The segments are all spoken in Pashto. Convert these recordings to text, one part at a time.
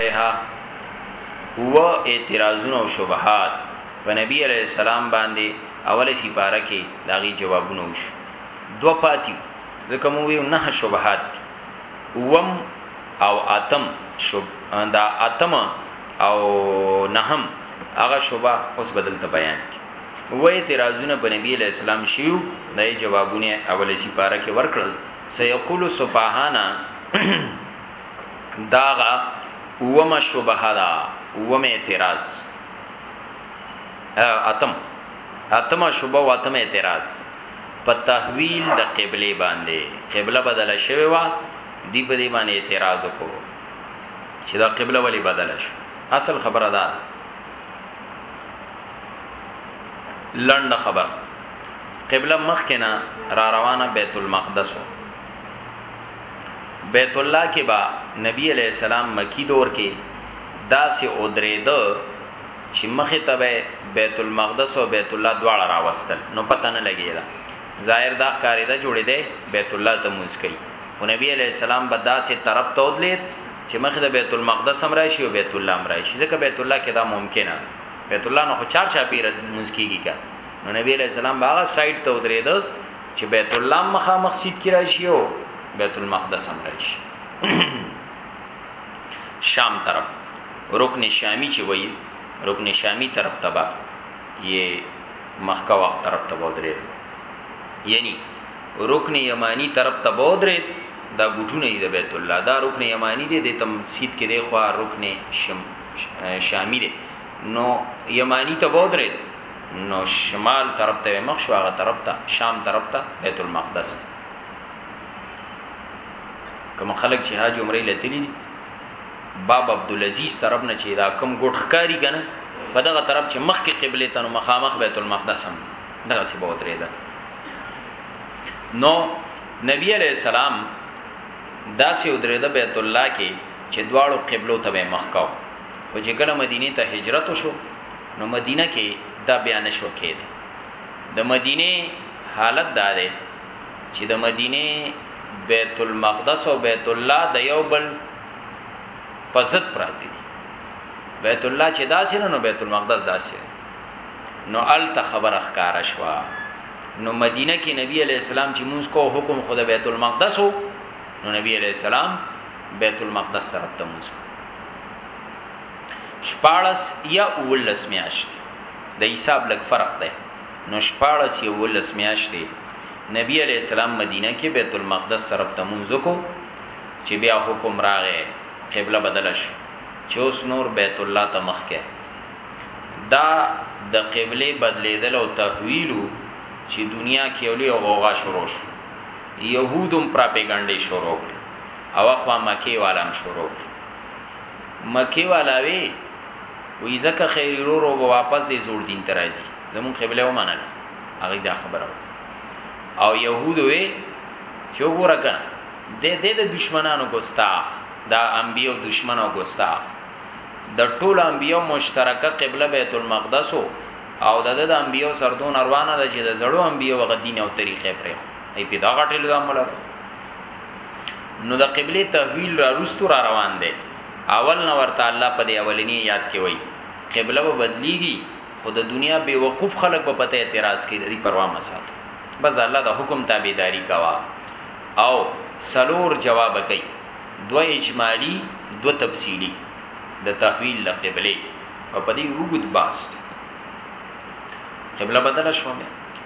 علیه هو اعتراضونه او شبهات په نبی علیه السلام باندې اوله سی پاره کې داغي جوابونه وش دو پاتی ځکه مو ویو نه شبهات دی وم او اتم شب دا اتم او نهم هغه شوبه اوس بدل ته بیان کی و اعتراضونه په نبی علیہ السلام شیو دای جوابونه اول سی پارا کې ورکړل سيقول صفاهانا داغه اومه شبهه دا اومه اعتراض اتم اتم شبهه او اتم اعتراض په تحویل د قبله باندې قبله بدله شوی و دی په دې باندې اعتراض وکړو چې دا قبله ولی بدله شو اصل خبره ده لنډه خبر قبله مخکنا را روانه بیت المقدس و بیت الله کې به نبی علیه السلام مکی دور کې داسې اودریده چې مخې ته به بیت المقدس او بیت الله دواړه راوستل نو پته نه لګیده ظاهر دا ښکارې ده جوړې ده بیت الله ته مونږ کوي او نبی علیه السلام به داسې طرف ته ودلید چې مخې ته بیت المقدس هم راشي او بیت الله هم راشي ځکه بیت الله کې دا ممکنه بیت الله نو خو چار چا پیر مونږ کیږي کا نو نبی علیه السلام هغه سایت ته ودریده چې بیت الله مخامخ سید کی راشي او بیت المقدس هم راشي شام طرف رکن شامی چې وایي رکن شامی طرف تبا یې مخکا وخت طرف ته بودرې یعنی رکن یمانی طرف ته بودرې دا ګټونه یې د بیت الله دا رکن یمانی دی د تم سید کې دی خو رکن شم شامی دی نو یمانی ته بودرې نو شمال طرف ته مخ شو هغه طرف ته شام طرف ته بیت المقدس کوم خلک چې حج عمره لتلی باب عبد العزيز طرف نه چې دا کم ګډ ښکاری کنه په دغه طرف چې مخ کې قبله ته نو مخامخ بیت المقدس هم دغه سی بہت ریدا نو نبی علیہ السلام داسې ودریده بیت الله کې چې دواړو قبلو ته مخ کاو او چې کله مدینه ته هجرت وشو نو مدینه کې دا بیا نشو کېده د مدینه حالت دا دی چې د مدینه بیت المقدس او بیت الله د یو بل پزت پراته دي بیت الله چې داسې نه نو بیت المقدس داسې نو ال ته خبر اخکار شوا نو مدینه کې نبی علی السلام چې موږ کو حکم خود بیت المقدس وو نو نبی علی السلام بیت المقدس سره تموس شپاړس یا اولس میاشت د حساب لګ فرق ده نو شپاړس یا اولس میاشت نبی علی السلام مدینه کې بیت المقدس طرف ته مونږ کو چې بیا حکم راغې قبله بدل شو چې اوس نور بیت الله ته مخ کې دا د قبله بدلیدل او تحویل چې دنیا کې ولې غوغا شروع شو يهودم پراپګاندا شروع او اخوا مکه والام شروع مکی والا وی وی زکه خیری رو رو به واپس دی زور دین ترازی زمون قبله و منله هغه دا خبره وکړه او يهود وی چې وګوره کنه د دې د دشمنانو ګستاخ دا انبیو دشمن او ګستاخ د ټول انبیو مشترکه قبله بیت المقدس او د د انبیو سردون اروانه د چې د زړو انبیو غ دین او طریقې پرې ای په دا غټلو د عمل نو د قبله تحویل را رستو را روان دی اول نه ورته الله په دې اولنی یاد کې وای قبله به بدلیږي خو د دنیا بے وقوف خلک به پته اعتراض کوي دې پروا ما ساته بس الله د حکم تابعداري کوا او سلور جواب کوي دو اجمالی دو تفصیلی د تحویل د قبله او په دې وګد باست قبله بدل شوه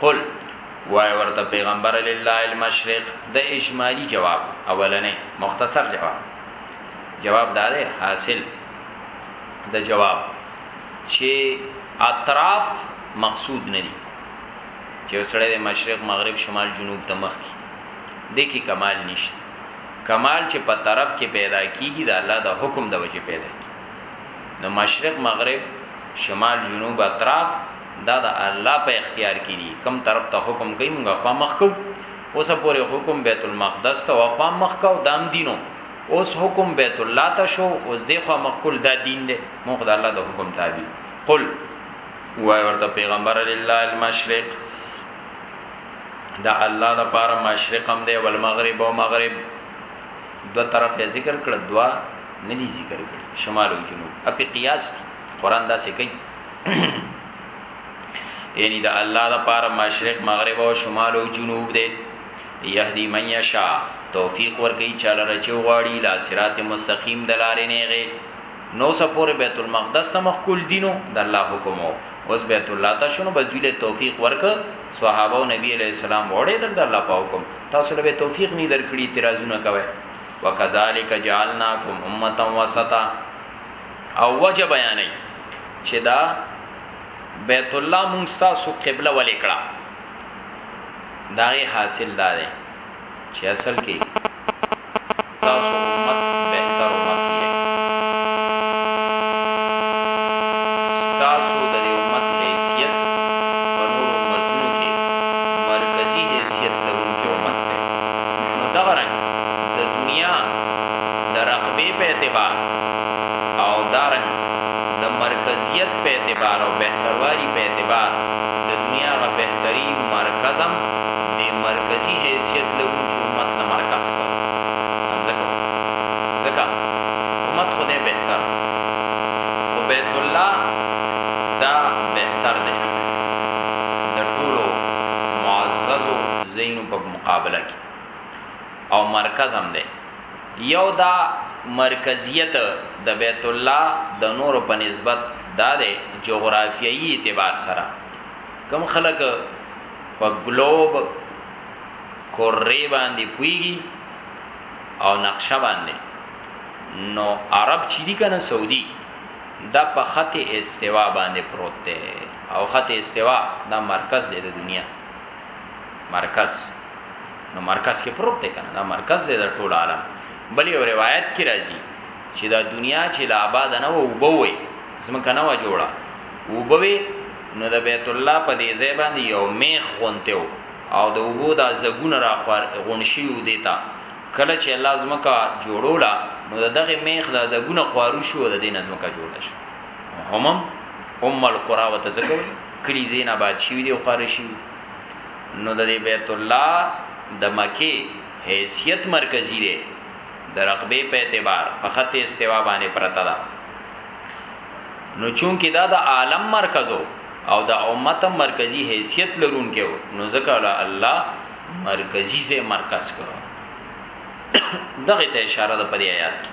قل وای ورته پیغمبر لله المشرق د اجمالی جواب اولنې مختصر جواب جواب داله حاصل د دا جواب چې اطراف مقصود نه دي چې وسړی د مشرق مغرب شمال جنوب ته مخ کی د کی کمال نشته کمال چې په طرف کې پیدا کیږي د الله د حکم د وجه پیدا کی نو مشرق مغرب شمال جنوب اطراف دا د الله په اختیار کې دي کوم طرف ته حکم کوي موږ خوا مخ کو اوسه پورې حکم بیت المقدس ته وخوا مخ کو دام دینو اوس حکم بیت الله ته شو اوس د خوا مخ کول دا دین دی موږ د الله د حکم تابع قل وای ورته پیغمبر لله المشرق دا الله د پاره مشرق هم دی ول مغرب او مغرب دو طرف ذکر کړ دوا نه دي ذکر کړ شمال او جنوب اپی قیاس قران دا سې کوي یعنی دا الله دا پار مشرق مغرب او شمال او جنوب دی یهدی من یشا توفیق ورکی چاله رچو غواړي لا صراط مستقیم دلارې نیغه نو سپور بیت المقدس ته مخکول دینو د الله حکم اوس بیت الله ته شنو بدویله توفیق ورک صحابه او نبی علیہ السلام وړې دل د الله په حکم تاسو له توفیق نه درکړي اعتراضونه کوي وکذالک جعلناکم امه وسطا او وجه بیانې چې دا بیت الله مونږ تاسو قبله ولې کړه دا یې حاصل دا دی چې اصل کې تاسو امت بهتر امت یې تاسو د امت حیثیت په نور امتونو کې مرکزی حیثیت لرونکي امت دی نو دا رنګ د دنیا د رقبې په اعتبار او دا رنګ د مرکزیت په اعتبار او بهتروالي په اعتبار د دنیا هغه بهترین مرکز هم د مرکزي حیثیت لرونکي امت نه مرکز کړ ځکه امت خدای بهتر خو بیت الله دا بهتر دی د ټولو معززو زینو په مقابله کې او مرکز هم دی یو دا مرکزیت د بیت الله د نورو په نسبت دا دی جغرافیایي اعتبار سره کم خلک په ګلوب کورې باندې پویږي او نقشه باندې نو عرب چې دي کنه سعودي دا په خط استوا باندې پروت دی او خط استوا دا مرکز دی د دنیا مرکز نو مرکز کې پروت دی کنه دا مرکز دی د ټول عالم بل یو روایت کې راځي چې دا دنیا چې لا آباد نه وو وبوي زمکه نه و جوړه وبوي نو د بیت الله په دې ځای باندې یو میخ غونته وو او د وبو دا زګونه را خور غونشي و دیتا کله چې الله زمکه جوړولا نو دغه میخ دا زګونه خوارو شو د دې نظمکه جوړه شو همم ام القرى وتذکر کړي دين اباد شوي دي او خاره شوي دي نو د دې بيت الله د مکې حيثيت مرکزي دی د رقبې په اعتبار په خط استوا باندې پرته ده نو چونکه دا د عالم مرکزو او د امت مرکزی حیثیت لرونکو نو ذکر الله مرکزی سے مرکز کړو دغه ته اشاره ده په آیات کې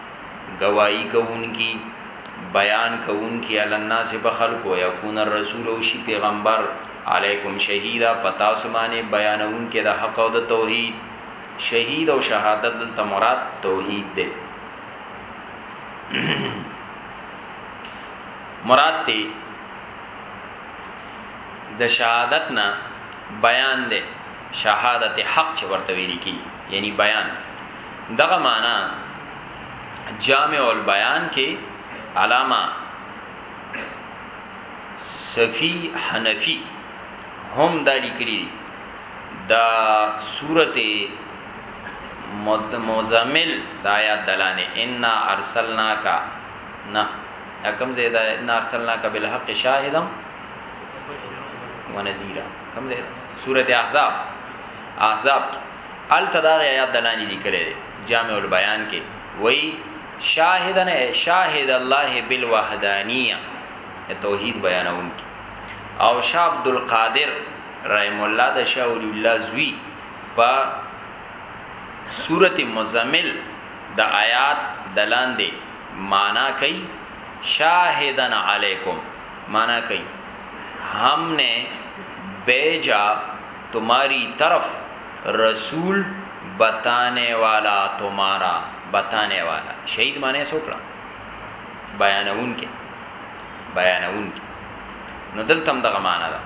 ګواهی کوونکی، بیان کوونکی، علی الناس په خلکو، ویکون الرسول او شی پیغمبر، علیکم شهیدا په تاسو باندې بیانوونکی د حق او د توحید. شهید او شهادت دلته مراد توحید دی. مراد ته د شهادت نه بیان دی شهادت حق چې ورته ویل کی یعنی بیان دغه معنی جامع البیان کې علامه صفی حنفی هم دا لیکلی دی دا صورت مزمل د آیات دلانه ان ارسلنا کا نه کم زیاده ان ارسلنا کا بالحق شاهدا ونذیرا کم زیاده سورته احزاب احزاب هلته دا غي آیات دلانی لیکلی دی جامع البیان کې وای شاهدن ای شاهد الله بالوحدانیه توحید بیانون کی او شاه عبد القادر رحم الله د شاه ولی الله زوی په سورته مزمل د آیات دلان دی معنا کوي شاهدن علیکم معنا کوي ہم نے بیجا تماری طرف رسول بتانه والا تمارا بتانه والا شهید معنی څه وکړه بیانون کې بیانون کې نو دلته هم دغه معنی ده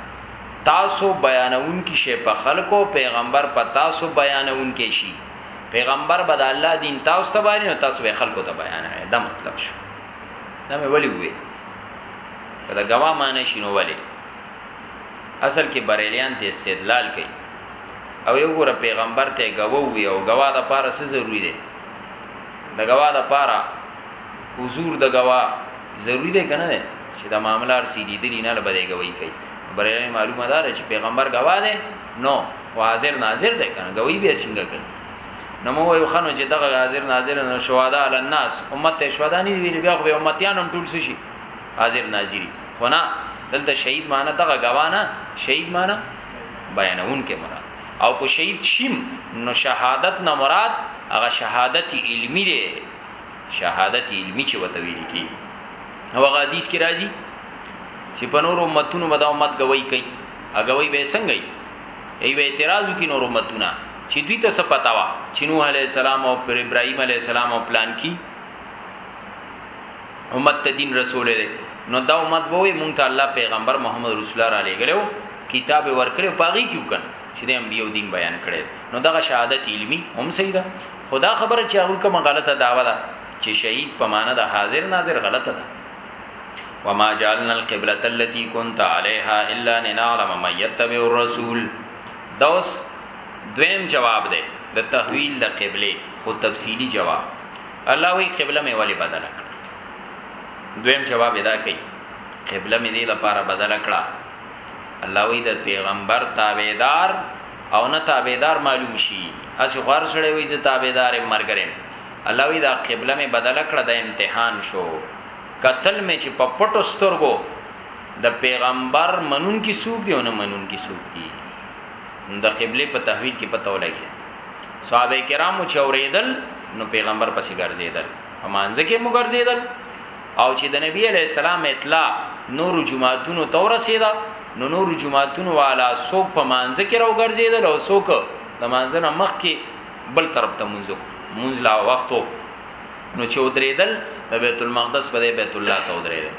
تاسو بیانون کې شی په خلکو پیغمبر په تاسو بیانون کې شي پیغمبر بد الله دین تاسو ته باندې او تاسو به خلکو ته بیانوي دا مطلب شو دا مې ولي وې کله غوا معنی شنو ولي اصل کې بریلیان ته استدلال کوي او یو ګره پیغمبر ته گوه وی او گواه د پاره څه ضروری دی د گواه د پاره حضور د گواه ضروری دی کنه دی چې د معاملار سی دی دلی نه لبه دی گوی کوي بریلی معلومه داره چې پیغمبر گواه دی نو حاضر ناظر دی کنه گوی به څنګه کوي نو مو یو خنو چې دغه حاضر ناظر نو شوادا علی الناس امت ته شوادا نه ویل بیا خو به امتیان هم ټول شي حاضر ناظری خو نه دلته شهید معنی دغه غوا نه شهید معنی بیانون کې مراد او کو شهید شیم نو شهادت نه مراد هغه شهادت علمی دی شهادت علمی چې وته ویل کی او هغه حدیث کې راځي چې په نور امتونو باندې امت گوي کوي اګوي به څنګه وي ایو اعتراض کی نور امتونه چې دوی ته څه پتا وا چې نوح علی السلام او پر ابراهیم علی السلام او پلان کی امت ته دین رسول دی نو دا امت به وي مونږ ته الله پیغمبر محمد رسول الله را لېګلو کتاب ورکړو پاغي کیو کن چې د انبیو دین بیان کړي نو دغه شهادت علمی هم صحیح ده خدا خبره چې هغه کومه غلطه داوا ده چې شهید په معنا د حاضر ناظر غلطه ده وما جعلنا القبلة التي كنت عليها الا لنعلم من يتبع الرسول دوس دویم جواب ده د تحویل د قبله خو تفصیلی جواب الله وی قبله مې ولی بدل کړه دویم جواب ادا کړي قبله مې دې لپاره بدل کړه الله وی د پیغمبر تابعدار او نه تابعدار معلوم شي اس غوار سره وی چې تابعدار مرګرم الله وی دا قبله مې بدل کړه د امتحان شو قتل مې چې په پټو سترګو د پیغمبر منون کی سوق دی او نه منون کی سوق دی د قبله په تحویل کې پته ولګي صحابه کرامو چې اوریدل نو پیغمبر پسې ګرځیدل امانځ کې مو ګرځیدل او چې د نبی علی السلام اطلاع نور جمعهتونو تور رسیدا نو نور جمعهتونو والا سوق په مانځ کې راو ګرځیدل او سوق د مانځ نه مخ کې بل طرف ته منځو منځ لا وختو نو چې ودریدل د بیت المقدس په بیت الله ته ودریدل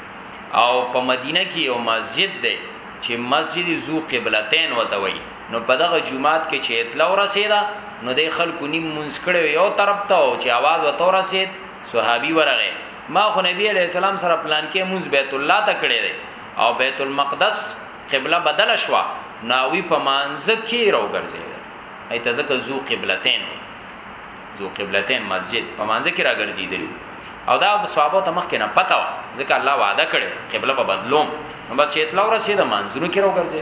او په مدینه کې یو مسجد دی چې مسجد ذو قبلتین وته وایي نو په دغه جمعات کې چې اطلاع ورسېده نو د خلکو نیم منځ کړو یو طرف ته او چې आवाज وته ورسېد صحابي ورغه ما خو نبی علی السلام سره پلان کې منځ بیت الله ته کړی دی او بیت المقدس قبله بدل شوه ناوی په مانځ کې راوګرځي ایت ځکه زو قبلتین زو قبلتین مسجد په مانځ کې راګرځي دی او دا صحابه ته مخ کې نه پتا ځکه الله وعده کړي قبله په بدلوم نو بس اطلاع ورسېده مانځونو کې راوګرځي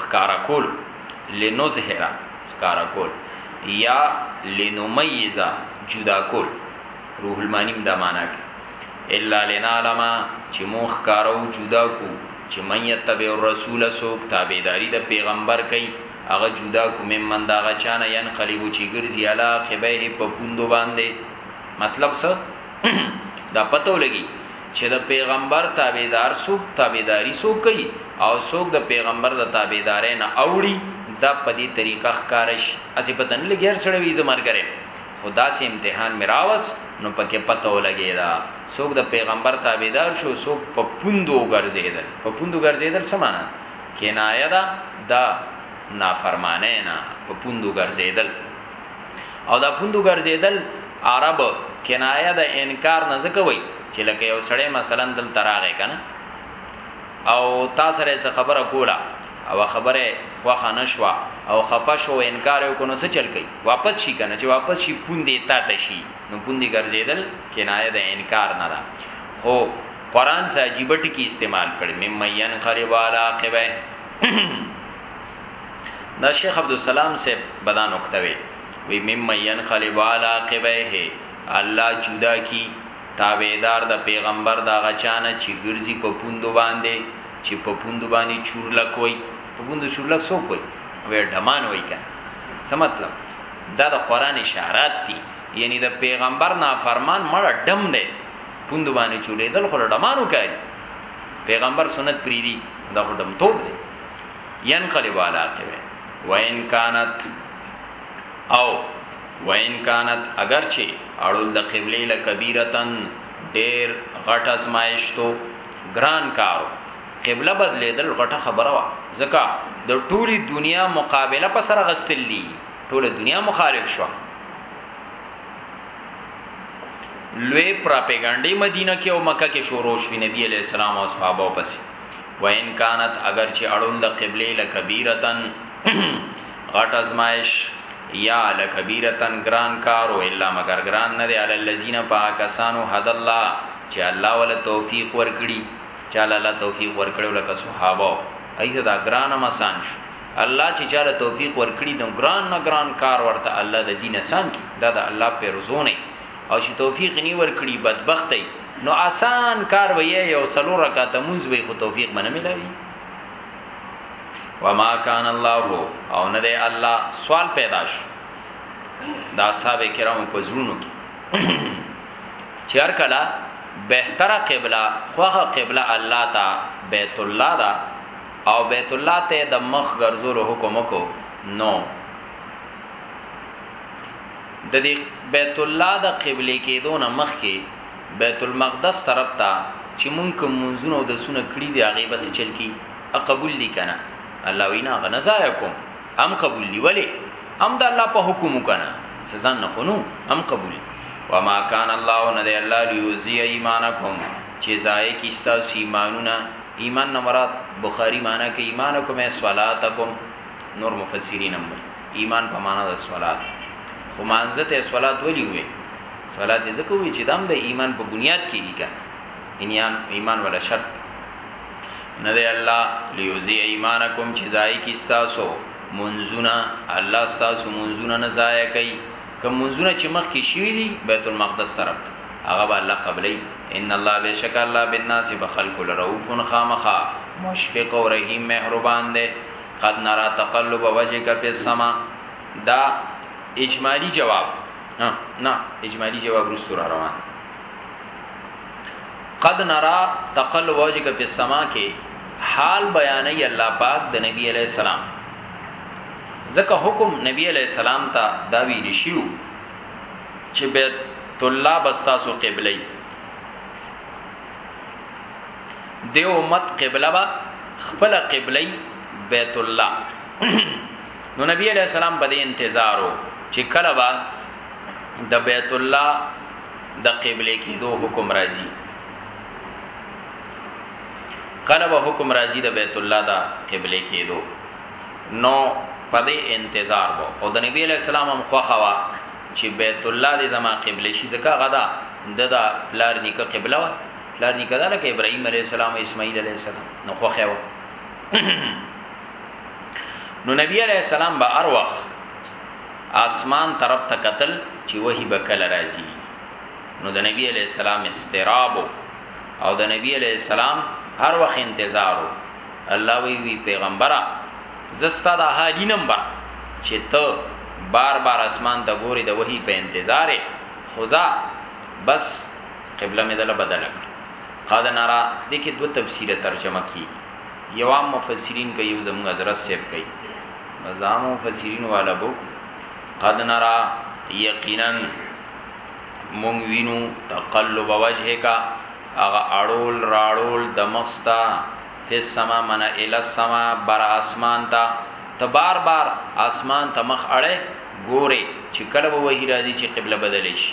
ښکاره کول، لنظهر، ښکاره کول، یا لنمیز، جدا کول، روح المانی هم دا مانا کوي، الا لنعلم، چې مونږ ښکاره او جدا کړو، چې من یتبع الرسول، څوک تابعداري د پیغمبر کوي، هغه جدا کړو، ممن د هغه چا نه، ینقلب، چې ګرځي، علی عقبیه، په پوندو باندې، مطلب څه؟ دا پته ولګي. چې د پیغمبر تابعدار څوک تابعداري څوک کوي او څوک د پیغمبر د تابعدارۍ نه اوړي دا په دې طریقه ښکاره شي هسې پته نه لګي هر سړی وایي زه ملګری یم خو داسې امتحان مې راوست نو پکې پته ولګېده څوک د پیغمبر تابعدار شو څوک په پوندو وګرځېدل په پوندو ګرځېدل څه معنا کنایه ده د نافرمانۍ نه په پوندو ګرځېدل او دا پوندو ګرځیدل عرب کنایه د انکار نه زکوي چې لکه یو سړی مثلا دل تراغه کنه او تا سره څه خبره کوله او خبره خوخه نشوا او خفه شو انکار یو کو نو څه چل کوي واپس شي کنه چې واپس شي پوندې تا تشي نو پوندې ګرځیدل کنایه د انکار نه ده هو قران سه عجیب ټکی استعمال کړي مم مین قریب علاقبه دا شیخ عبدالسلام صاحب بدا نکته وی وی مم ینقلب علی عقبیه الله جدا کی تابعدار د پیغمبر دا غچانه چی ګرځي په پوندو باندې چی په پوندو باندې چورلک وای په پوندو چورلک څوک وای وی ډمان وای کنه څه مطلب دا د قران اشارات دي یعنی د پیغمبر نافرمان مړه ډم دی پوندو باندې چولې دل خو ډمانو کوي پیغمبر سنت پریدي دا خو ډم توپ دی ينقلب على عقبه وان كانت او وان كانت اگر چی اړول د قبله له کبیرتن ډیر غټ ازمایشتو ګران کارو قبله بدلیدل غټه خبره وا ځکه د ټولي دنیا مقابله په سره غستل دي ټوله دنیا مخالف شو لوی پراپګانډي مدینه کې او مکه کې شروع شوې نبی علی السلام او صحابه پسې وان کانت اگر چې اړون د قبله لکبیرتن غټ ازمائش یا لکبیرتن گران کارو الا مگر گران نه دی علی الذین پاکسانو حد الله چې الله ول توفیق ورکړي چاله الله توفیق ورکړو لکه صحابه ایته دا گران مسان شو الله چې چاله توفیق ورکړي نو گران نه گران کار ورته الله د دین آسان کی دا د الله پیرزونه او چې توفیق نی ورکړي بدبخت ای نو آسان کار وی یو سلو رکعات مونږ وی خو توفیق منه ملاوي وما کان الله او نه دی الله سوال پیدا شو دا اصحاب کرام په زړونو کې چې هر کله بهتره قبله خوغه قبله الله تا بیت الله دا او بیت الله ته د مخ ګرځولو حکم کو نو د دې بیت الله د قبلې کېدو نه مخکې بیت المقدس طرف ته چې مونږ کوم منځونه او دسونه کړي دي هغه به څه چل کی قبول دي کنه الله وینا غنه ځای کوم هم قبول دي ولی هم د الله په حکم وکنه سزا نه خونو هم قبول وما کان الله نه دی الله لیوزی ایمانکم چې ځای کی تاسو ایمانونه ایمان نه مراد بخاری معنی کې ایمانکم صلاتکم نور مفسرین هم وایي ایمان په معنا د صلات خو مانزه ته صلات ولي وي صلات ځکه وي چې دام د دا ایمان په بنیاد کې دي کنه ایمان ایمان ولا شرط نه دی الله لیوزی ایمانکم چې ځای کې تاسو منزونه الله تاسو منزونه نه ځای کوي کوم منزونه چې مخ کې شوی دي بیت المقدس طرف هغه به الله قبلې ان الله بشک الله بالناس بخلق الرؤف خامخا مشفق او رحیم مهربان دی قد نرا تقلب وجهک فی السما دا اجمالی جواب نه اجمالی جواب رستو را روان قد نرا تقلب وجهک فی السما کې حال بیانې الله پاک د نبی علی السلام ځکه حکم نبی علی السلام ته دا ویل شیو چې بیت الله بستاسو قبله دی امت قبله با خپل قبله بیت الله نو نبی علیہ السلام په دې انتظارو چې کله با د بیت الله د قبله کې دو حکم راځي کله به حکم راځي د بیت الله دا قبله کې دو نو په دې انتظار وو او د نبی علیہ السلام هم خوخه وا چې بیت الله دې زما قبله شي زکه غدا د دا پلار نیکه قبله پلار نیکه دا لکه ابراهیم علی السلام او اسماعیل علی السلام نو خو خو نو نبی علی السلام به هر وخت اسمان طرف ته قتل چې وਹੀ بکل راځي نو د نبی علی السلام استراب او د نبی علی السلام هر وخت انتظار الله وی وی پیغمبره زستا د حالی نمبر چې ته بار بار اسمان ته ګوري د وਹੀ په انتظار خدا بس قبله مې دله بدله کړه قد نرا دې کې دوه تفسیره ترجمه کیږي یو عام مفسرین کوي یو زموږ حضرت صاحب کوي مزام مفسرین والا بو قد نرا یقینا مونږ وینو تقلب وجهه کا اغه اړول راړول د مخستا فس سما من ال السما بر اسمان تا ته بار بار اسمان ته مخ اړه ګوره چې کله به وحی راځي چې قبله بدلې شي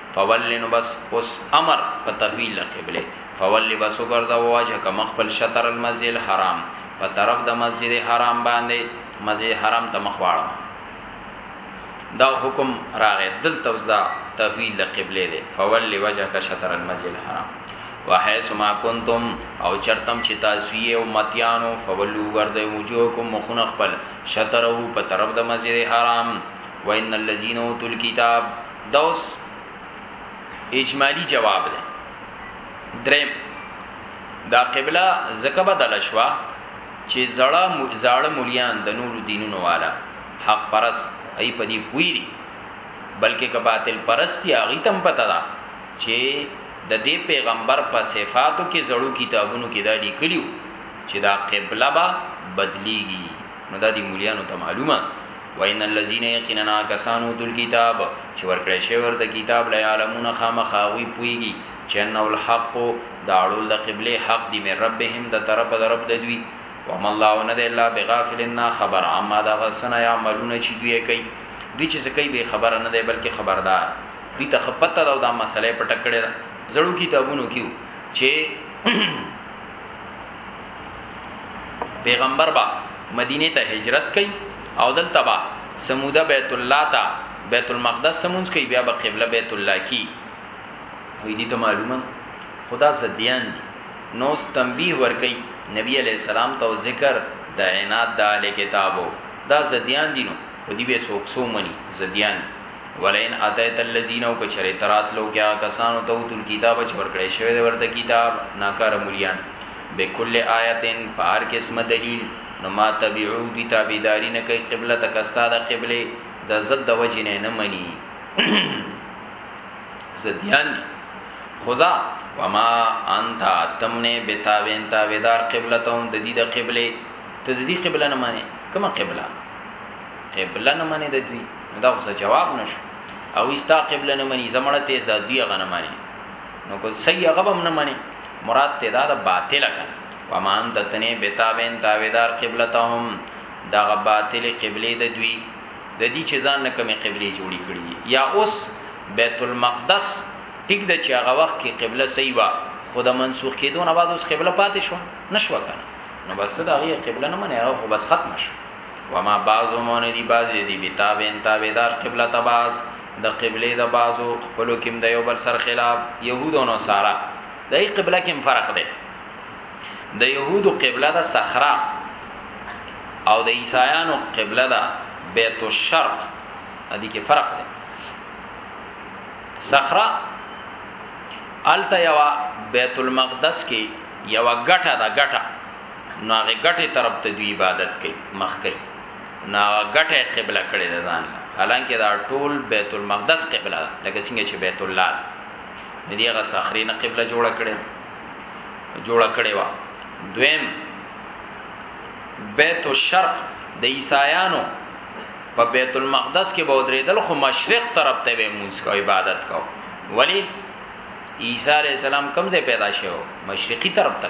فولي نو بس اوس امر په تحویل د قبلې فولي بس وګرځه وواجه که مخ خپل شطر المسجد الحرام په طرف د مسجد حرام باندې مسجد حرام ته مخ واړه دا حکم راغی دل توزدا تحویل د قبلې دی فولي وجه که شطر المسجد الحرام وحيث ما كنتم او چرتم چې تاسو یې او متیانو فولو ورځي وجوهکم مخون خپل شطرو په طرف د مسجد حرام وان الذين اوتل کتاب دوس اجمالی جواب دی درم دا قبله زکه بدل شوا چې زړه زړه مليان د نور دینونو والا حق پرس ای په دې پوی دي بلکې که باطل پرستی هغه تم پته ده چې د دې پیغمبر په صفاتو کې زړو کتابونو کې دا لیکلیو چې دا قبله به بدلیږي نو دا دي مليانو ته معلومه وان الذين يقيننا كسان اوتوا الكتاب چې ورکړې شوی ورته کتاب لا يعلمون خامخا وی پويږي چې انه الحق دا اړول د قبله حق دی من ربهم د طرف د رب د دوی وما الله نه دی الله بغافل نه خبر عما دا غسنا يعملون چې دوی کوي دوی چې کوي به خبر نه دی بلکې خبردار دوی ته خپته دا د مسلې پټکړه زړو کتابونو کیو چې پیغمبر با مدینه ته هجرت کوي او دلته با سموده بیت الله ته بیت المقدس سمونځ کوي بیا به قبله بیت الله کی وې دي ته معلومه خدا زديان دي نو تنبيه ور کوي نبی عليه السلام ته ذکر د عناد د اهل کتابو دا زديان دي نو په دې به سوک سو مني زديان ولئن اتیت الذین او کچری ترات لو کیا کسانو ته تل کتاب چور کړی شوی د ورته کتاب ناکار مليان بکل آیة په هر قسم دلیل نو ما تبعو دوی تابعداری نه کوي قبلتک ستا د قبلې د ضد د وجې نه نه مني ضدیان دي خدا وما انت تمنه بتاوین تاویدار قبلتهم د دې د قبله ته د دې قبله نه معنی کومه قبله قبله نه معنی د دوی دا اوس جواب نشو او استا قبله نه معنی زمړه تیز د دوی غنه معنی نو کو صحیح غبم نه معنی مراد ته دا د باطل کنه ومان دتنه بتابین تاویدار قبلتهم دا غ باطل قبله د دوی د دې چې ځان نه کومې قبله جوړی کړی یا اوس بیت المقدس ټیک د چې هغه وخت کې قبله صحیح وا خود منسوخ کېدو نه بعد اوس قبله پاتې شو نشو کنه نو بس دا غي قبله نه منه هغه خو بس ختم شو وما بعض مو ندی بعض دی بتابین تابیدار قبله تباز د قبله د بعضو خپل کېم د یو بل سر خلاف يهود او نصارا دای قبله کېم فرق دی د يهودو قبله د صحرا او د عیسایانو قبله د بیت الشرق ادي کې فرق دی صحرا الته یو بیت المقدس کې یو غټه دا غټه نو هغه ګټه طرف ته دی عبادت کوي مخ کوي نو هغه ګټه قبله کړي ده ځان حالانکه دا ټول بیت المقدس قبله ده لکه څنګه چې بیت الله ده دی هغه صخري نه قبله جوړه کړي جوړه کړي وا دویم بیت الشرق د عیسایانو په بیت المقدس کې به درېدل خو مشرق طرف ته به مونږ کو عبادت کو ولی عیسی علی السلام کوم ځای پیدا شوی مشرقي طرف ته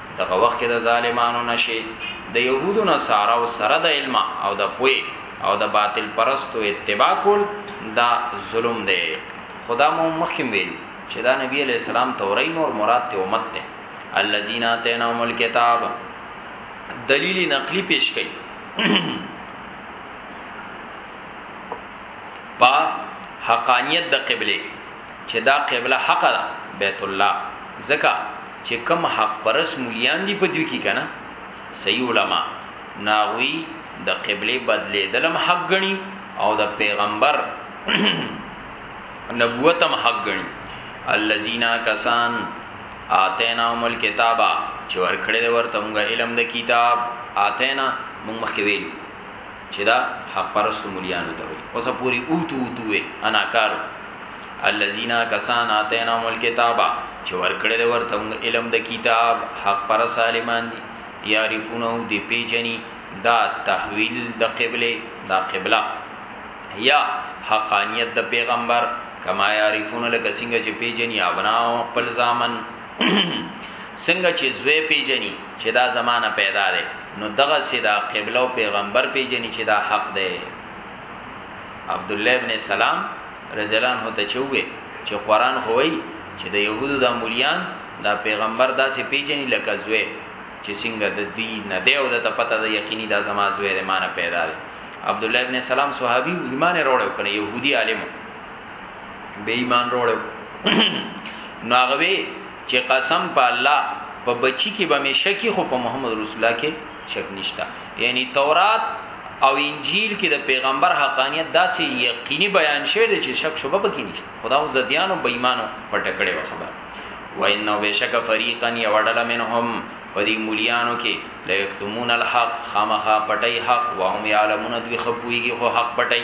دغه وخت کې د ظالمانو نه شي د یهودو نصاراو سره د علمه او د پوهې او د باطل پرستو اتباع کول دا ظلم دی خو دا مو مخکې هم ویلي چې دا نبی علیه السلام توري نور مراد ته امت دی الذین آتیناهم الکتاب دلیل نقلی پیش کړي په حقانیت د قبله چه دا قبله حقه ده بیت الله ځکه چه کوم حق پرست مولیان دی په دوی کی کنه صحیح علماء نو هغوی د قبله بدلیدلم حق غنی او د پیغمبر نبوتم حق غنی الذين كسان اتینا مل کتابا چې ورکړې ورته موږ علم د کتاب اتینا موږ مخکې ویلو چی دا حق پرستو ملیانو ته وای اوسه پوری اوتو اوتو وی اناکارو الذین کسان اتیناهم الکتابا چی ورکړی دی ورته موږ علم د کتاب حق پر سالمان دی یعرفونه دی پیجنی دا تحویل د قبله دا قبله یا حقانیت د پیغمبر کما یعرفون لک سنگ چې پیجنی ابناو خپل زامن سنگ چې زوی پیجنی چه دا زما نه پیدا دی نو دغسی دا قبله او پیغمبر پیژنی چه دا حق دی عبدالله ابن سلام رضی الله عنه ته چه وی چه قرآن خو وی چه دا یهودو دا مولیان دا پیغمبر دا سی پیژنی لکه زوی چه سنگه دا دی نه دی او دا تا پتا دا یقینی دا زما زوی دی ما نه پیدا دی عبدالله ابن سلام صحابی ایمان روڑو کنه یهودی عالمو بے ایمان روڑو نو هغه چه قسم په الله په بچی کی به می شکی خو په محمد رسول الله کی شک نشته یعنی تورات او انجیل کی د پیغمبر حقانیت داسی یقینی بیان شوی دی چه شک شبه پکی نشته خدا هم زدیانو بیمانو پټه کړی و خبر و انه بشک فریقا یوډل منهم پدی مولیانو کی لیکتمون الحق خامخا پټی حق وهم یعلمون دوی خپویږي خو حق پټی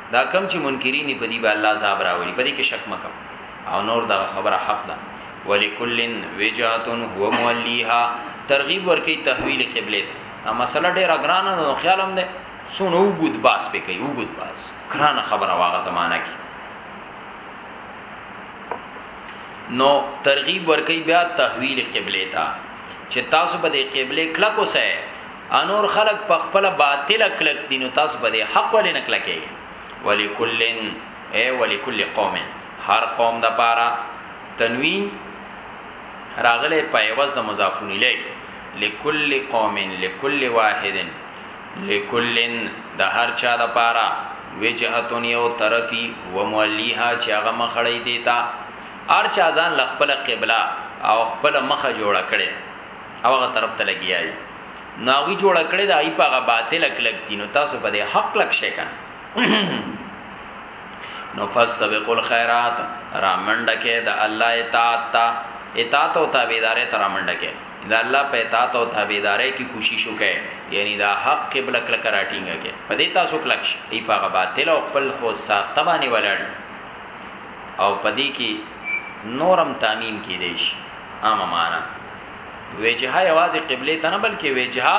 دا کوم چی منکرین دی په دی به الله عذاب راولی په دی کی شک مکه او نور دا خبره حق ده ولکل وجهه هو مولیها ترغیب ورکی تحویل قبله ته دا مسله ډیره ګرانه ده خیالم ده سونه وګد باس پې کوي وګد باس ګرانه خبره واغه زمانہ کې نو ترغیب ورکی بیا تحویل قبله ته چې تاسو به د قبله کلکو سه انور خلق په خپل باطل کلک دي نو تاسو به د حق ولې نه کلکې ولکلن اے ولکل قوم هر قوم د پاره تنوین راغله په عوض د مضافون الیه لکل قوم لکل واحد لکلن د هر چا د پاره وجهتون یو طرفی و مولیها چې هغه مخړی دیتا ار چا ځان لخپل قبله او خپل مخه جوړه کړي او هغه طرف ته لګیا دي نو هغوی جوړه کړې ده هغوی په هغه باطله کلک دي نو تاسو په دې حق کلک شئ که نو فاستبقوا الخيرات را منډه کې د الله اطاعت ته اطاعت او تابعداري ته را منډه کې د الله په اطاعت او تابعداري کې کوشش وکړي یعنی دا حق قبله کله کراټینګ کې په دې تاسو کلک شي ای په باطل او خپل خو ساخته باندې ولاړ او پدې کې نورم تعمیم کې دیش عامه معنا وجهه یوازې قبله ته نه بلکې وجهه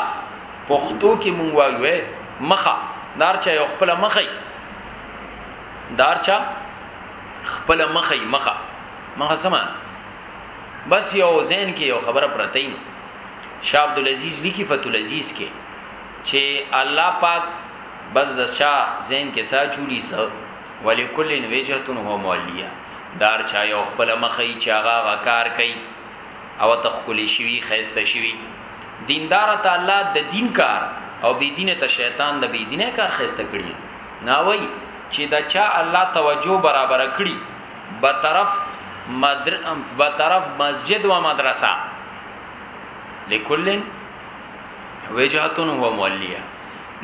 پښتو کې مونږ وایو مخه دارچا یو خپل مخی دارچا خپل مخی مخه مخه سما بس یو زین کې یو خبره پرته ای شاه عبد العزيز لیکي فتو العزيز کې چې الله پاک بس د شاه زین کې سا چولی سه ولکل وجهه هو موليه دار چا یو خپل مخه ای چې هغه هغه کار کوي او ته خکلی شوي خیسته شوي دیندار ته الله د دین کار او بی دین ته شیطان د بی دینه کار خیسته کړي نه وای چې دا چا الله توجه برابر کړي به طرف مدر به طرف مسجد و مدرسه لکلن وجهتون هو مولیه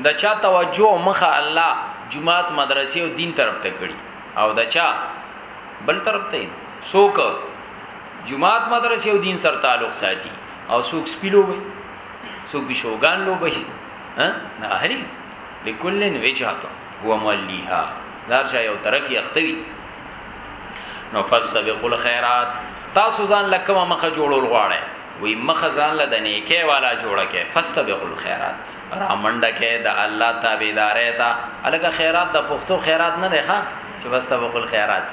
د چا توجه او مخه الله جومات مدرسې او دین طرف ته کړي او د چا بل طرف ته څوک جومات مدرسې او دین سره تعلق ساتي او څوک سپیلو وي څوک بشوګان لو بي ها نه هري لکلن وجهته هو موليها دار شای او طرف یې اختوي نو فسبقوا الخيرات تاسو ځان لکه مخه جوړول غواړئ وی مخه ځان له د نیکه والا جوړه کې فاستبقوا الخيرات را منډه کې د الله تابعدارې ته الګه خیرات د پښتو خیرات نه دی ښا چې فاستبقوا الخيرات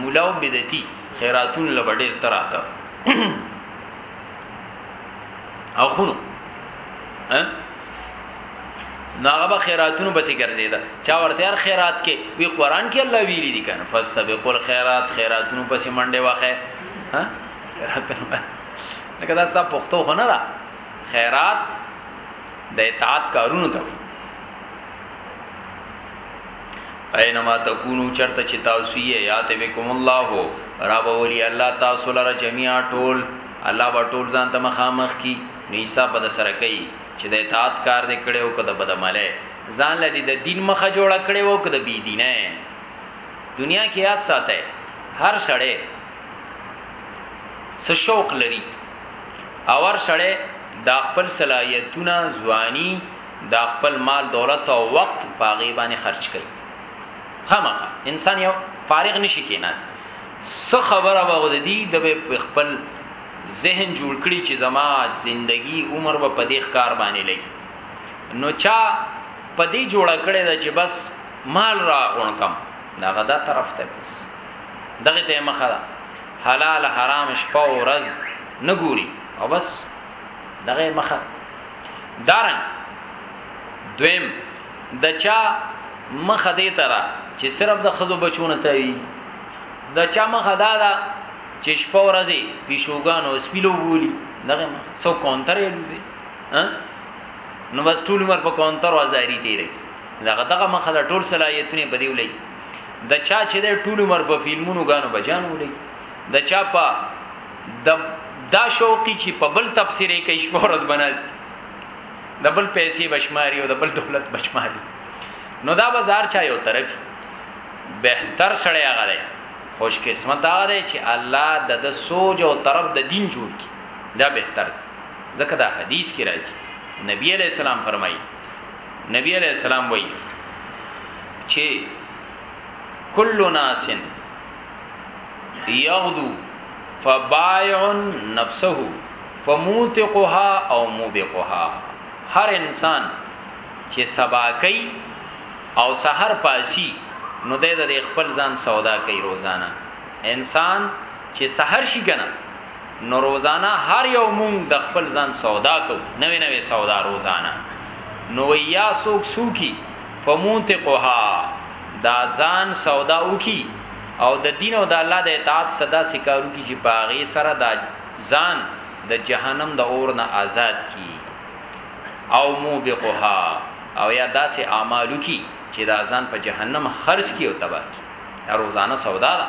مولا او بدعتي خیراتون لبډیر تراته او خونو نو هغه به خیراتونو بسې ګرځیدا چا ورته هر خیرات کې وی قران کې الله ویلي دي کنه فاستبقوا الخيرات خیراتونو بسې منډه واخه ها لکه دا ستا پښتو خو نه ده خیرات د اطاعت کارونو ته وي اينما تکونو چرته چې تاسو یې یاد وکوم الله را بولی الله تاسو لره جميعا ټول الله به ټول ځان ته مخامخ کی نیسا بد سره کوي چې د اطاعت کار دې کړي او کده بدعمله ځان لدی د دین مخه جوړه کړي او کده بی دینه دنیا کې یاد ساته هر سړی څه شوق لري اور سړی دا خپل صلاحیتونه ځواني دا خپل مال دولت او وخت پاغي باندې خرج کړي خامخا انسان یو فارغ نشي کیناز څه خبره وغو د دې د خپل ذهن جوړ کړي چې زما زندگی عمر و په دې ښکار باندې لګي نو چا په دې جوړه کړي دا چې بس مال را غون کم دا غدا طرف ته دغه ته مخه ده حلال حرام شپه او ورځ نه ګوري او بس دغه مخه دارن دویم د دا چا مخه دې ترا چې صرف د خزو بچونه تاوي د چا مخه دا ده چې شپه ورځ پیشوګان او سپیلو ګوري دغه سو کونتر یې لوزي ها نو بس ټول عمر په کونتر او ازاري تیرې دغه دغه مخه ټول صلاحیتونه بدیولې د چا چې د ټول عمر په فلمونو غانو بجان ولي د چا په د دا شوقي چې په بل تفسیرې کې شپورز بناست د بل پیسې بشماري او د بل دولت بشماري نو دا بازار چا یو طرف بهتر سړی هغه دی خوش قسمت هغه دی چې الله د د سوج او طرف د دین جوړ کی دا بهتر ځکه دا حدیث کې راځي نبی علیہ السلام فرمایي نبی علیہ السلام وایي چې کل ناس یغدو فبایع نفسه فموتقها او موبقها هر انسان چې سبا کوي او سحر پاسی نو د خپل ځان سودا کوي روزانه انسان چې سحر شي کنه نو روزانه هر یو مونږ د خپل ځان سودا کو نوې نوې سودا روزانه نو یا سوک سوکی فمونتقها دا ځان سودا وکي او د دین او د الله د اطاعت صدا سکارو کی چې پاغي سره دا ځان د جهنم د اور نه آزاد کی او موبقها او یا داسې اعمالو کی چې دا ځان په جهنم خرڅ کی او تباہ کی دا روزانه سودا ده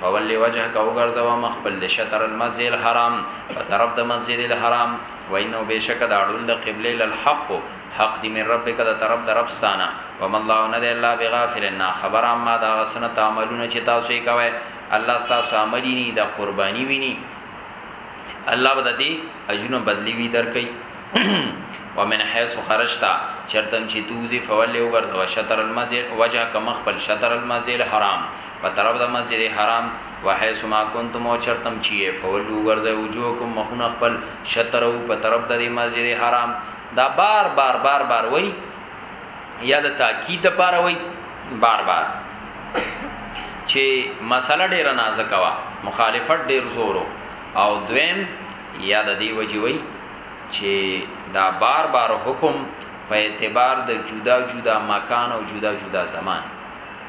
فول وجهک وګرځوه مخ خپل د شطر المسجد الحرام په طرف د مسجد الحرام وانه بشک دا ډول د قبله للحق حق دی من ربک د طرف د رب ستانه وم الله نه دی الله بغافل نه خبر اما دا غسنه تعملون چې تاسو یې کوي الله تاسو عملی نه د قربانی ویني الله به د دې اجرونه بدلی وی درکې ومن حيث خرجتا چرتن چې توزي فولې وګرځو شطر المسجد وجه کمخ بل شطر المسجد الحرام په طرف د مسجد حرام، وحیث ما کنتم او چرته هم چې یئ، فولو وګرځئ وجوهکم مخونه خپل، شطره په طرف د دې مسجد حرام. دا بار بار بار بار وایي یا د تاکید د پاره وایي بار بار چې مسله ډیره نازکه وا مخالفت ډیر زورو او دویم یا د دې وجه وایي چې دا بار بار حکم په اعتبار د جدا جدا مکان او جدا جدا زمان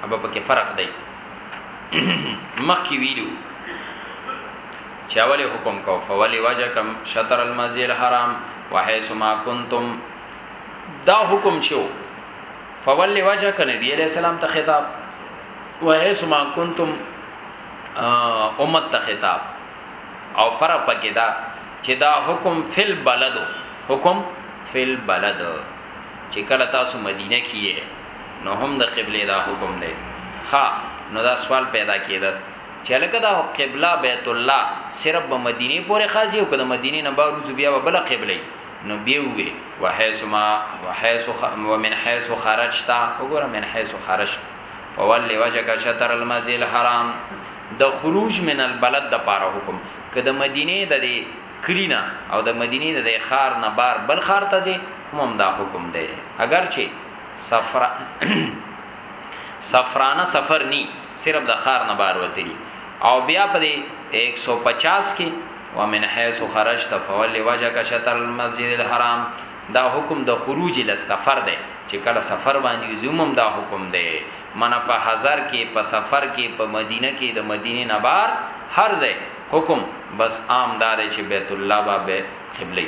ابا پکې فرق دی مخکې ویلو چې اوله حکم کو فولی وجکم شطر المسجد الحرام وحيث ما كنتم دا حکم شو فولی وجهک نبی علیہ السلام ته خطاب وحيث ما كنتم امت ته خطاب او فرق پکې دا چې دا حکم فل بلد حکم فل بلد چې کله تاسو مدینه کیه نو هم د قبله دا حکم دی ښا نو دا سوال پیدا کیده چې لکه دا قبله بیت الله صرف به مدینه پورې خاصي او کده مدینه نه بارو زبیا به بل قبله نو بیوي وحيث ما وحيث خ... ومن حيث خرجت وګوره من حيث خرجت فول وجهك شطر المسجد الحرام د خروج من البلد د پاره حکم کده مدینه د دې کلینا او د مدینه د خار نه بار بل خار ته ځي هم دا حکم دی اگر چې سفر سفرانه سفر ني صرف د خار نه بار وتلی او بیا په 150 کې ومن حيث خرجت فول وجهك شطر المسجد الحرام دا حکم د خروج له سفر دی چې کله سفر باندې زموم دا حکم دی منف هزار کې په سفر کې په مدینه کې د مدینه نه بار هر ځای حکم بس عام دار چې بیت الله با به قبله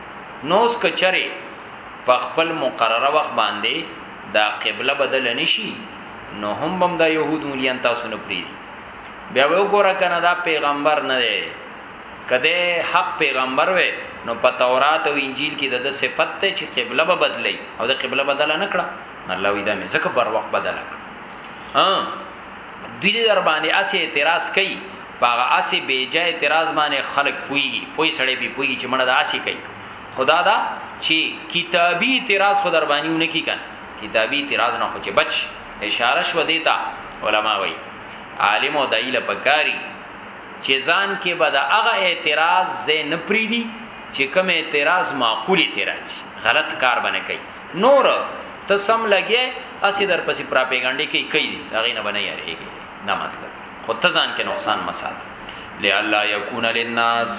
نو اوس که چرې په خپل مقرره وخت باندې دا قبله بدله نشي نو هم بم دا يهود مليان تاسو نه پریدي بیا به وګوره کنه دا پیغمبر نه دی کده حق پیغمبر وې نو په تورات او انجیل کې د صفت ته چې قبله به بدلی او د قبله بدله نکړه الله وی دا مې زکه بر وخت بدله کړ ها دوی دې در باندې اسې اعتراض کوي پاغه اسې بیجه اعتراض باندې خلک پويږي پوي سړې به پويږي چې مړه دا اسې کوي خدا دا چې کتابي اعتراض خو در باندې ونه کی کنه کتابي اعتراض نه خو چې بچ اشاره شو دیتا علما وایي عالم او دایله پکاري چې ځان کې به د هغه اعتراض زې نه پریدي چې کوم اعتراض معقول اعتراض غلط کار باندې کوي نور ته سم لګي اسی در پسې پراپګاندا کوي کوي هغه نه بنه یریږي دا مطلب خو ته ځان کې نقصان مسال لالا یکون للناس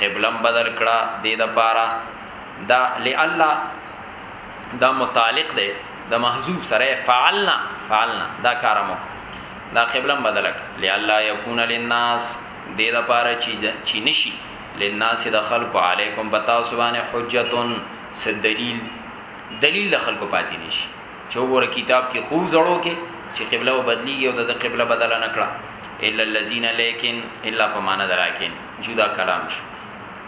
قبلم بدل کړه د دې لپاره دا لالا دا متعلق دی د محذوب سره فعلنا فعلنا دا کارمو دا قبلم بدل کړه لالا یکون للناس د دې لپاره چې چې نشي للناس د خلق علیکم بتا سبحانه حجتون څه دلیل دلیل د خلکو پاتې نشي چې وګوره کتاب کې خو زړو کې چې قبله وبدليږي او د قبله بدل نه کړه الا الذين لكن الا فمانه دراکن جدا کلام شو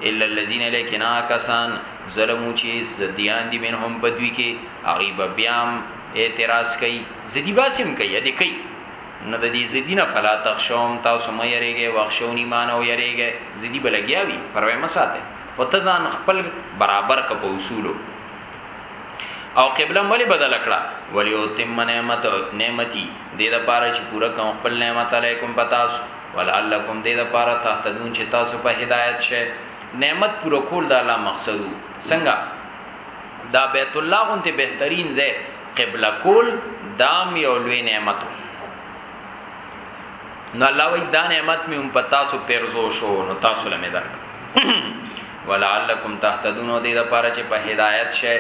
الا الذين لكن آکسان ظلمو چې زديان دي منهم بدوي کې غریب بیام اعتراض کوي زدي باسم کوي دې کوي نو د دې زدينه فلا تخشوم تاسو مې یریږي واخشونی مان او یریږي زدي بلګیاوي پروا مساته خو ته ځان خپل برابر ک په اصولو او قبله ملي بدل کړه ولي او تم نعمت نعمتي د دې لپاره چې پوره کوم خپل نعمت علیکم پتاس ولعلکم د دې لپاره تهتدون چې تاسو په هدایت شئ نعمت پوره کول د الله مقصد څنګه دا بیت الله غونته بهترین ځای قبله کول دام یو لوی نعمتو نو الله وی دا نعمت می هم پتا سو پرزو شو نو تاسو لمه درک ولعلکم تهتدون او دې د پاره چې په هدایت شې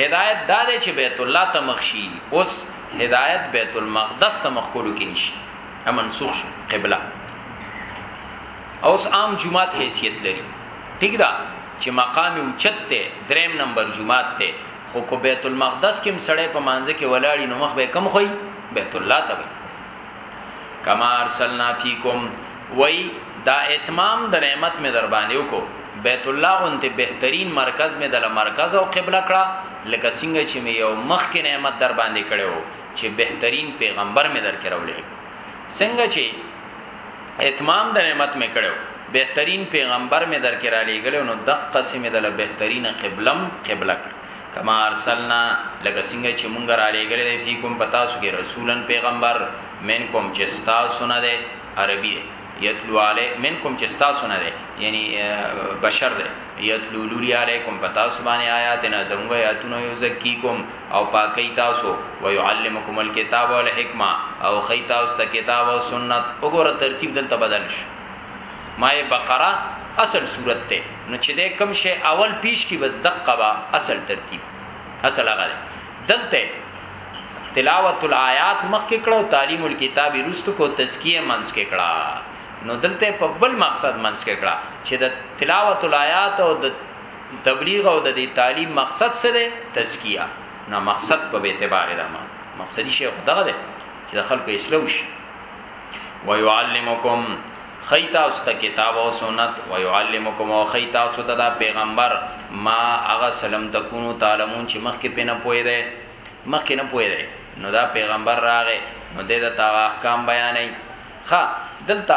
هدایت دا دی چې بیت الله ته مخشي اوس هدایت بیت المقدس ته مخ کولو کې نشي منسوخ شو قبله اوس عام جمعات حیثیت لري ٹھیک ده چې مقام اوچت ته دریم نمبر جمعات ته خو کو بیت المقدس کې مسړې په مانځ کې ولاړی نو مخ به کم خوې بیت الله ته وي کما ارسلنا فیکم وای دا اتمام د نعمت می در باندې وکړو بیت الله غونته بهترین مرکز می د مرکز او قبله کړه لکه څنګه چې می یو مخ کې نعمت در باندې کړو چې بهترین پیغمبر می در کړولې څنګه چې اتمام د نعمت می کړو بهترین پیغمبر می درکې را لېګلو نو دق قسم د له بهترین قبلم قبله کړ کما ارسلنا لکه څنګه چې مونږ را لېګل دی فیکم پتا سو کې رسولن پیغمبر منکم چې ستا سونه ده عربی ده یتلو علی منکم چې ستا سونه ده یعنی بشر ده یتلو لولی علیکم پتا سبحانه آیاتنا زموږ آیاتونه یو زکیکم او پاکوي تاسو، ويعلمکم الکتاب والحکمة، او ښيي تاسو ته کتاب او سنت، وګوره ترتيب دلته بدل شو، ماء بقره اصل سورت دی، نو چې دی کوم شی اول پيش کړي بس دقه به اصل ترتيب اصل هغه دی، دلته تلاوة الآيات مخکې کړه او تعليم الکتاب يې وروسته کړو، تزکيه منځ کې کړه، نو دلته يې په بل مقصد منځ کې کړه، چې د تلاوة الآيات او د تبلیغ او د دې تعلیم مقصد څه دی تزکیه نه مقصد په اعتبار دا ما مقصدی شی خدغه دی چې د خلکو اسلام شي ويعلمکم خیتا اس ته کتاب او سنت و يعلمکم او خیتا اس ته دا پیغمبر ما اغه سلام تکونو تعلمون چې مخکې پنه پوي دی مخکې نه پوي دی نو دا پیغمبر راغې نو د تا احکام بیانې ها دلته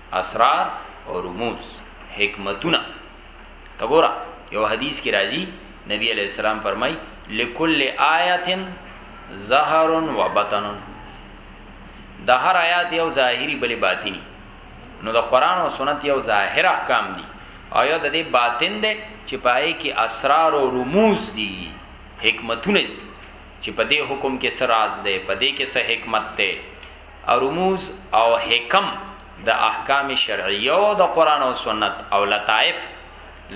اسرار او رموز حکمتونه ته ګوره یو حدیث کې راځي نبی علیہ السلام فرمای لکل آیت ظهر و بطن د هر آیات یو ظاهری بل باطینی نو د قران او سنت یو ظاهر احکام دي او یو د دې باطن دی چې پای کې اسرار او رموز دي حکمتونه چې په دې حکم کې سراز دی په دې کې څه حکمت دی رموز او حکم د احکام شرعیه او د قرآن او سنت او لطائف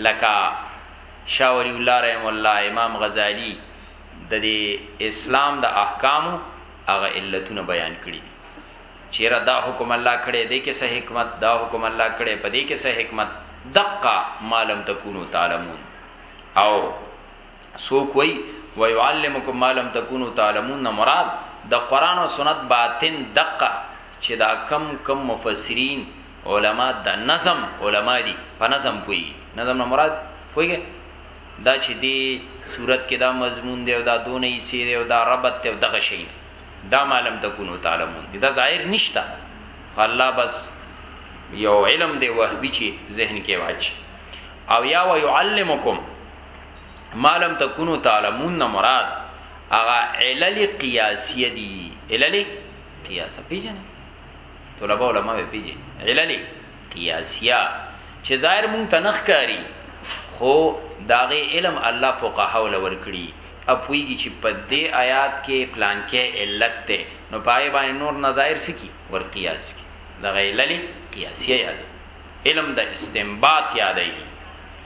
لکه شاه ولی الله رحم الله امام غزالی د دې اسلام د احکامو هغه علتونه بیان کړي دي چیرې دا حکم الله کړي دې کې څه حکمت دا حکم الله کړي په دې کې څه حکمت دقه مالم تکونو تعلمون او څوک وایي ویعلمکم ما لم تکونو تعلمون نه مراد د قران او سنت باطن دقه چې دا کم کم مفسرین علما د نظم علما دي په نظم پوي نظم نه مراد پويږي دا چې دی صورت کې دا مضمون دی او دا دونه یې سی دی او دا ربط ته دغه شي دا معلوم تکونو تعلمون دا ظاهر نشتا الله بس یو علم دی وهبي چې ذهن کې واچي او یا ويعلمکم مالم تکونو تعلمون نه مراد اغا علل قیاسیه دی علل قیاسه پیجنه طلبه علماء پیجنه علل قیاسیه چې ظاهر مونږ تنخ کاری خو داغه علم الله فقها ول ورکړي اپویږي چې په دې آیات کې پلان کې علت ته نو پای باندې نور نظائر سکی ور قیاس کی دغه علل قیاسیه یاد علم د استنباط یادې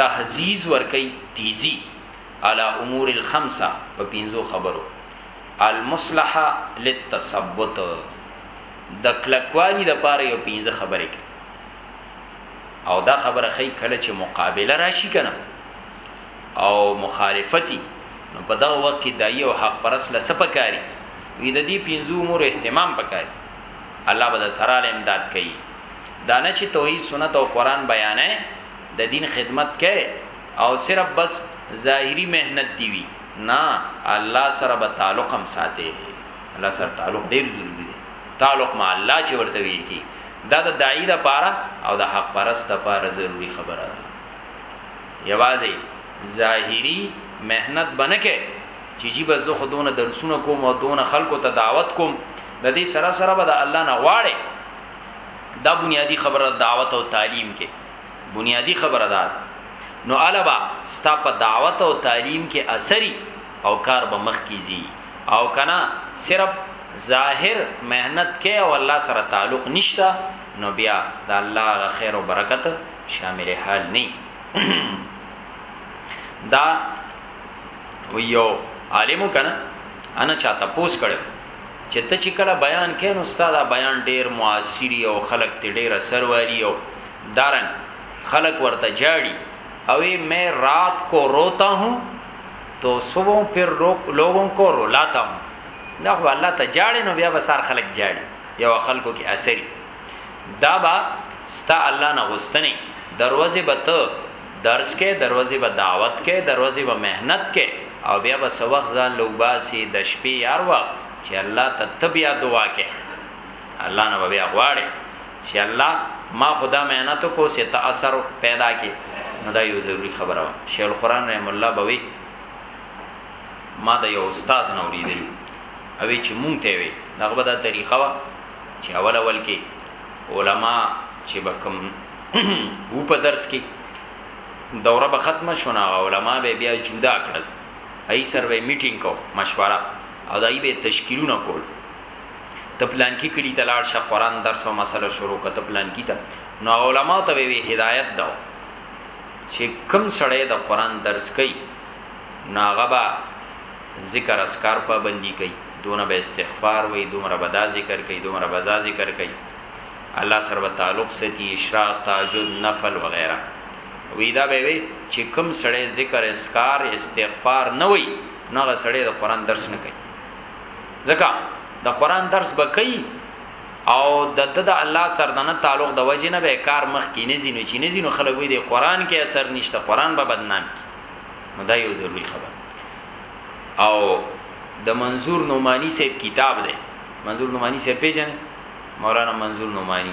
تهذیز ورکوي تیزی علی امور الخمسه په پینځو خبرو المصلحه للتثبت د کلکوالي د پاره یو پینځه خبرې کوي او دا خبره خی کله چې مقابله راشي کنه او مخالفتی نو په دغه وخت کې دایي او حق پرس لسپکاري وی د دې پینځو امور اهتمام پکاري الله به سره امداد کوي دا نه چې توحید سنت او قران بیانې د دین خدمت کې او صرف بس ظاهری مهنت دی وی نه الله سره به تعلق هم ساته الله سره تعلق ډیر ضروری دی تعلق ما الله چې ورته وی کی دا د داعی د پاره او د حق پرست لپاره ضروری خبره ده یوازې ظاهری مهنت بنکه چې جی به زه خودونه درسونه کوم او دونه خلکو ته دعوت کوم د دې سره سره به د الله نه غواړي دا بنیادی خبره دعوت او تعلیم کې بنیادی خبره دا ده نو اله با ستا په دعوت او تعلیم کې اثری او کار به مخ کیږي او کنا صرف ظاهر مهنت کې او الله سره تعلق نشتا نو بیا د الله غ خیر او برکت شامل حال نه دا ویو عالمو کنه انا چاته پوس کړو چه ته چی کله بیان کیی نو ستا دا بیان ډیر موثر یی او خلک تری ډیر اثر والی او دارنګ خلک ورته جاړی او یی مه رات کو روتا هو تو صبح پیر لوګون کو رولاتا هو دا خو الله ته جاړی نو بیا به سار خلک جاړی یو خلکو کی اثری دا با ستا الله نه غستنی دروازه به ته درس کې دروازې به دعوت کې دروازې به محنت کې او بیا به سوخ ځان لوباسي د شپې یار وخت چې الله ته تبیا دعا کې الله نه بیا غواړي چې الله ما خدا مهنت کو سي ته اثر پیدا کې نو دا یو ضروری خبره و شیخ القران رحم الله بوي ما د یو استاد نو لیدل او چې مونږ ته وي دغه به دا طریقه وا چې اول اول کې علما چې بکم وو په درس کې دوره به ختمه شونه علما به بیا جدا کړل ای سر به میټینګ کو مشوره او دای به تشکیلونه کول ته پلان کې کلی تلاړ شه قران درس او مسله شروع کته پلان کې ته نو علما ته به هدایت داو چې کم سړی د قران درس کوي ناغبا ذکر اسکار پابندي کوي دونه به استغفار وي دومره به دا ذکر کوي دومره به دا ذکر کوي الله سره به تعلق ساتي اشراق تهجد نفل وغیره وی دا به وی چې کوم سړی ذکر اسکار استغفار نه وی نو هغه سړی د قران درس نه کوي ځکه د قران درس به کوي او د د الله سره د نه تعلق د وجې نه به کار مخ کې نه زینو چې نه زینو خلک وي د قران کې اثر نشته قران به بدنام کی نو دا یو ضروری خبر او د منظور نومانی صاحب کتاب دی منظور نومانی صاحب پیژنه مولانا منظور نعماني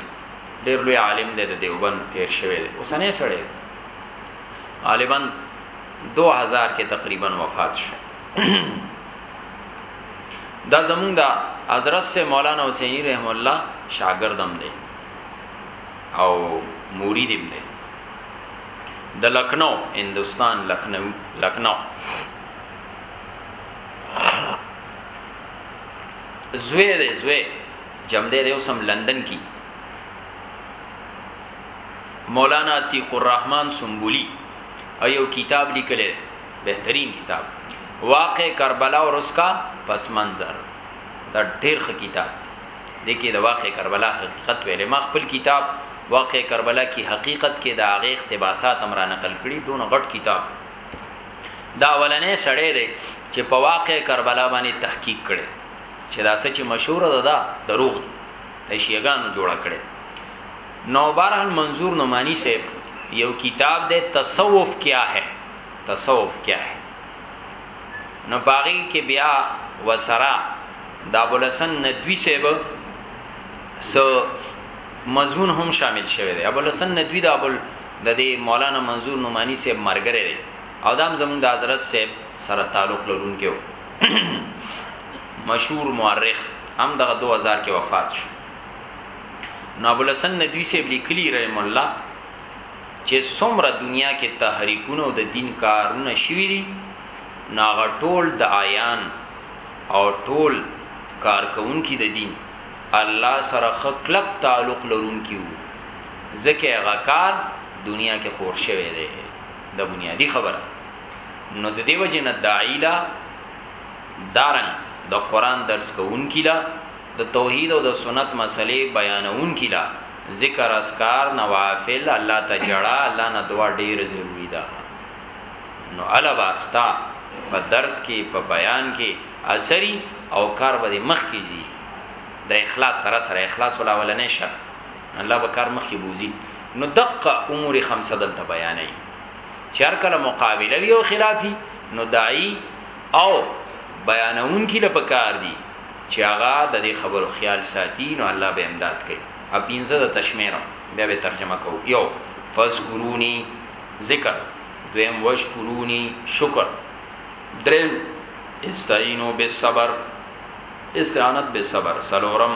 ډېر لوی عالم دی د دیوبند تیر شوی دی اوسنۍ سړی دی غالبا 2000 کې تقریبا وفات شو دا زمونږ دا حضرت سے مولانا حسینی رحم الله شاګردم دی او مریدم دی د لکنو هندستان لکنو لکنو زوی دی زوی جمدې دی اوسم لندن کی مولانا عتیق الرحمن سنبولی او یو کتاب لیکلی بهترین کتاب واقع کربلا اور اس کا پس منظر دا ډیر ښه کتاب دی کې د واقع کربلا حقیقت ویلې ما خپل کتاب واقع کربلا کی حقیقت کې د هغه اقتباسات امر نقل کړي دون غټ کتاب دا ولنې سړې دی چې په واقع کربلا باندې تحقیق کړي چې دا څه چې مشهور ده دا دروغ دي د شیعاګانو جوړه کړي نو بارحال منظور نعمانی صاحب یو کتاب ده تصوف کیا ہے تصوف کیا ہے نو باغی کې بیا وسرا د ابو الحسن ندوی صاحب سو مضمون هم شامل شوی دی ابو الحسن ندوی د ابو د دې مولانا منظور نعمانی صاحب مرګره دی او دام زمون د حضرت صاحب سره تعلق لرونکو مشهور مورخ هم دغه 2000 کې وفات شو نو ابو الحسن ندوی سیب لیکلی رحم الله چې څومره دنیا کې تحریکونه او د دین کارونه شوي دي ناغه ټول د آیان او ټول کارکونکي د دین الله سره خلق تعلق لرونکي وو ځکه هغه کار دنیا کې خور شوی دی د بنیادی خبره نو د دیو جن داعی لا دارن د دا قران درس کوون کیلا د توحید او د سنت مسلې بیانون کیلا ذکر اسکار نوافل الله تجړا الله نه دعا ډیر ضروری ده نو الا واسطا په درس کې په بیان کې اثری او کار به مخ کیږي د اخلاص سره سره اخلاص ولا ولنه شر الله به کار مخ کې بوزي نو دقه امور خمسه دلته بیانې چر کله مقابله وی او خلافی نو داعی او بیانون کی لپکار دی چې هغه د دې خبرو خیال ساتي نو الله به امداد کوي ا پینځه د تشمیر بیا به ترجمه کوو یو فذكروني ذکر دویم وشکروني شکر دریم استعینوا بالصبر استعانت بالصبر سلورم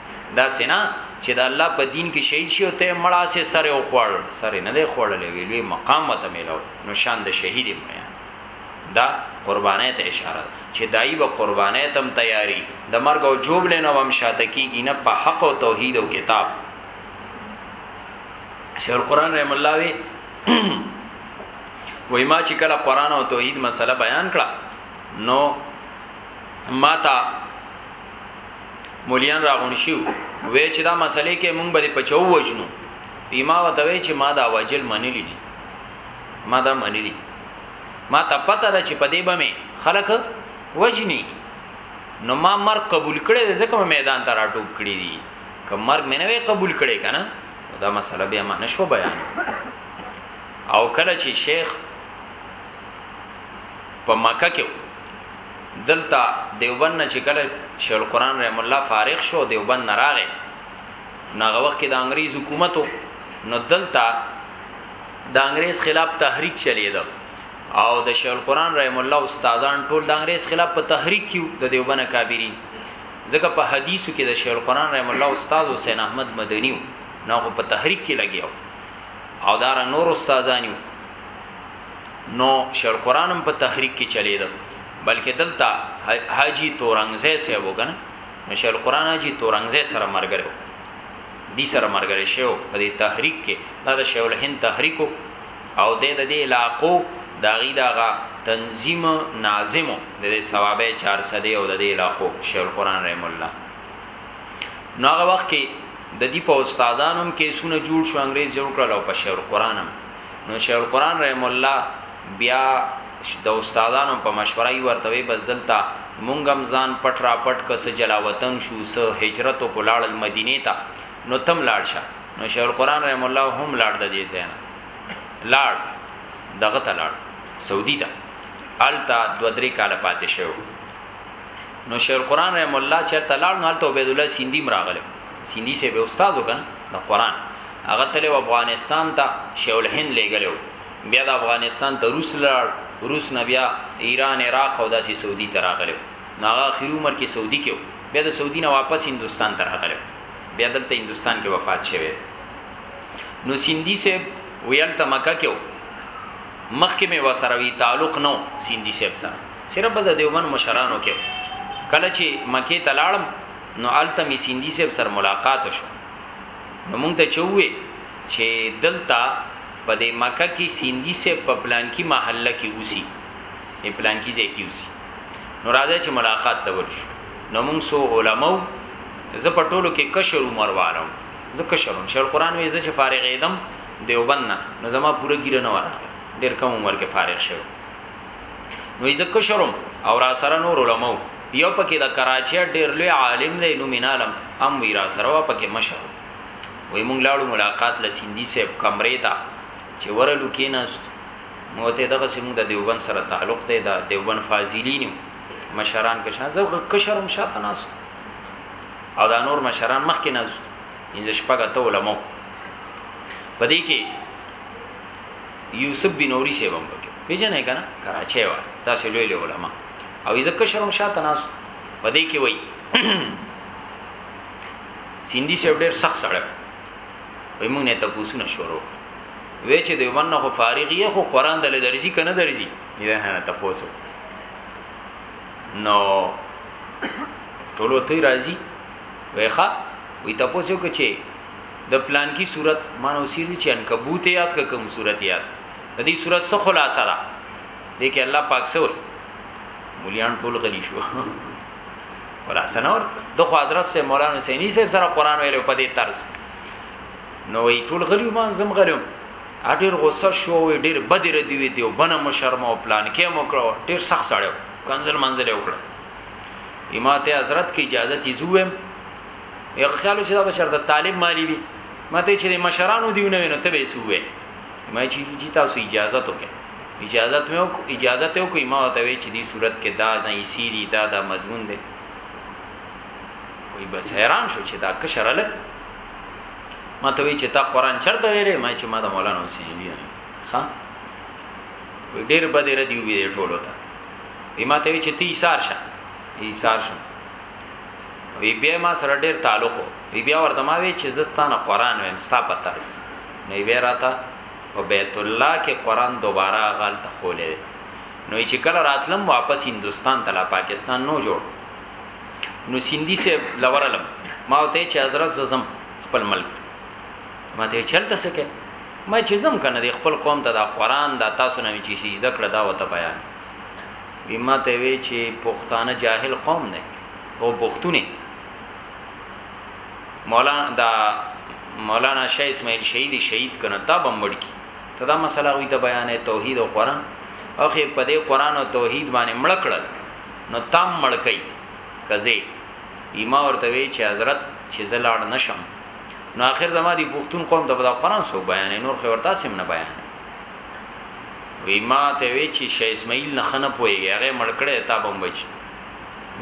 دا سینا چې د الله په دین کې شهید شي او ته مړه سي سره او خوړ سره نه دی خوړلې ویلوې مقام وته ملو نو شان د شهید میا دا قربانه ته اشاره چې دای په قربانه تم تیاری د مرګ او جوب لنه وم شاته کیږي نه په حق او توحید او کتاب شیخ القران رحم الله وی وای ما چې کله قران او توحید مسله بیان کړه نو ماتا مولیان راغون شیو وې چې دا مسلې کې مونږ به پچو وجنو پیما وتوي چې ما دا وجل منلی دي ما دا منلی ما ته پته ده چې په دې بمه خلک وجنی نو ما مر قبول کړي ځکه میدان ته راټوب کړي دي که مرګ مې نه قبول کړي کنه دا مسله بیا ما نشو بیان او کله چې شیخ په مکه کې دلته دیوبند نه چې کله شیخ القرآن رحم الله فارغ شو دیوبند نه راغی نو هغه وخت کې د انګریز حکومت نو دلته د انګریز خلاف تحریک چلیده او د شیخ القرآن رحم الله استادان ټول د انګریز خلاف په تحریک کیو د دیوبند کابری ځکه په حدیثو کې د شیخ القرآن رحم الله استاد حسین احمد مدنیو نو په تحریک کې لګیو او دار نور استادانیو نو شیخ القران هم په تحریک کې چلیدل بلکې دلته حاجی تورنګزه سه وګنه نو شیخ القران حاجی تورنګزه سره مرګره دي سره مرګره شو په دې تحریک کې دا د شیخ الهند تحریک او د دې علاقو دا غي داغه تنظیم ناظم د دې ثوابه 400 او د دې علاقو شیخ القران رحم الله نو هغه وخت کې د دې په استادانو کې سونه جوړ شو انګريز جوړ کړل او په شیخ القران هم نو شیخ القران رحم الله بیا د استادانو په مشوره یې ورته وی بس دلته مونږ هم ځان پټ را پټ ک څه جلا وطن شو څه هجرت کو لاړل مدینه ته نو تم لاړ شه نو شیخ القران رحم الله هم لاړ د دې زینا لاړ دغه ته لاړ سعودي ته التا دو درې کال پاتې شو نو شیخ القران رحم الله چې تلاړ نو التا عبد الله سیندی مراغله سیندی صاحب استادو کنه د قران هغه تل افغانستان ته شیول هند لګلو بیا د افغانستان ته روس لړ روس نه بیا ایران عراق او داسې سعودي ته راغلو نو هغه اخر عمر کې سعودي کې بیا د سعودي نه واپس هندستان ته راغلو بیا دلته هندستان کې وفات شوه نو سیندی صاحب ویل ته مکه کې مخکې مې وسره وی تعلق نو سیندی صاحب سره صرف د دیوبند مشرانو کې کله چې مکه ته لاړم نو الته می سیندی صاحب سره ملاقات شو نو مونږ ته چوي چې دلته په دې مکه کې سیندی صاحب په پلان کې محله کې اوسي په پلان کې ځای کې اوسي نو راځي چې ملاقات لور شو نو مونږ سو علماو زه په ټولو کې کشر عمر والم زه کشرم شیخ القرآن وې زه چې فارغ اېدم دیوبند نه نو زما پوره ګیره نه ورغله ډېر کم عمر کې فارغ شوم نو یې ځکه شروم او را سره نور علماء یو پکې د کراچۍ ډېر لوی عالم دی نو مینالم ام وی را سره وا پکې مشر وې مونږ لاړو ملاقات لسیندی صاحب کمرې ته چې ورلو کېناست نو ته دغه سیمو د دیوبند سره تعلق دی دا دیوبند فاضلینو مشران کشان زه کشرم شاته ناس او دا نور مشران مخ کې ناس انځ شپګه ته علماء پدې کې یوسف بنوری صاحب هم پکې پیژنې کنه کراچۍ و تاسو لوی له علما او یې ځکه شرم شاته ناس پدې کې وای سیندی صاحب ډېر سخت سره وای مونږ نه تاسو نه شروع وې چې د یمن خو فارغ یې خو قران د درځي کنه درځي یې نه تاسو نو ټولو ته راځي وای ښا وې تاسو کې چې د پلانکی صورت مانو سیری چې انکبوت یاد که کوم صورت یاد د دې صورت څخه خلاصه را دې کې الله پاک سوې مليان ټول غلي شو خلاصه نور د خو حضرت سه مولانا حسینی صاحب سره قران ویلو په دې طرز نو وی ټول غلي ما زم غلم اډیر غوسه شو وی ډیر بدر دی وی دیو بنه مشرم او پلان کې مو کړو ډیر سخت سړیو کنزل منزل وکړه امامه حضرت کی اجازه تیزوم یو خیال چې دا بشر د طالب مالی وي ماته چې مشرانو دیونه وینو ته به سوې ما چې دي تاسو اجازه ته کې اجازه ته یو اجازه ته کوي ما ته وی چې دې صورت کې دا نه ایسيري دا دا مضمون دی وای بس حیران شو چې دا کشر الک ما ته وی چې تا قران چرته ویلې ما چې ما د مولانا حسین دی نه ها وی ډیر بده ردی وی ټولو ته ما ته وی چې تی ایثار شه ایثار شه وی بیا ما سره ډیر تعلق وی بیا ورته ما وی چې زه تانه قران ویم ستا په طرز نو بیا راته په بیت الله کې قران دوباره غل ته خولې نو چې کله راتلم واپس هندستان ته لا پاکستان نو جوړ نو سیندی سے لورلم ما ته چې حضرت زم خپل ملک ما ته چلته سکه ما چې زم کنه د خپل قوم ته دا قران دا تاسو نه چې سجده کړه دا وته بیان ما ته وی چې پښتانه جاهل قوم نه او بختونه مولانا دا مولانا شاه اسماعیل شهید شهید کنه تا بمړ کی ته دا مسله وی ته بیان توحید او قران اخی په دې قران او توحید باندې مړ کړل نو تام مړ کئ کزه ایما ورته وی چې حضرت چې زلاړ نشم نو اخر زما دی پښتون قوم د بدا قران سو بیان نور خبر تاسو نه بیان وی ما ته وی چې شیخ اسماعیل نه خنه پويږي هغه مړکړه تا بم وجه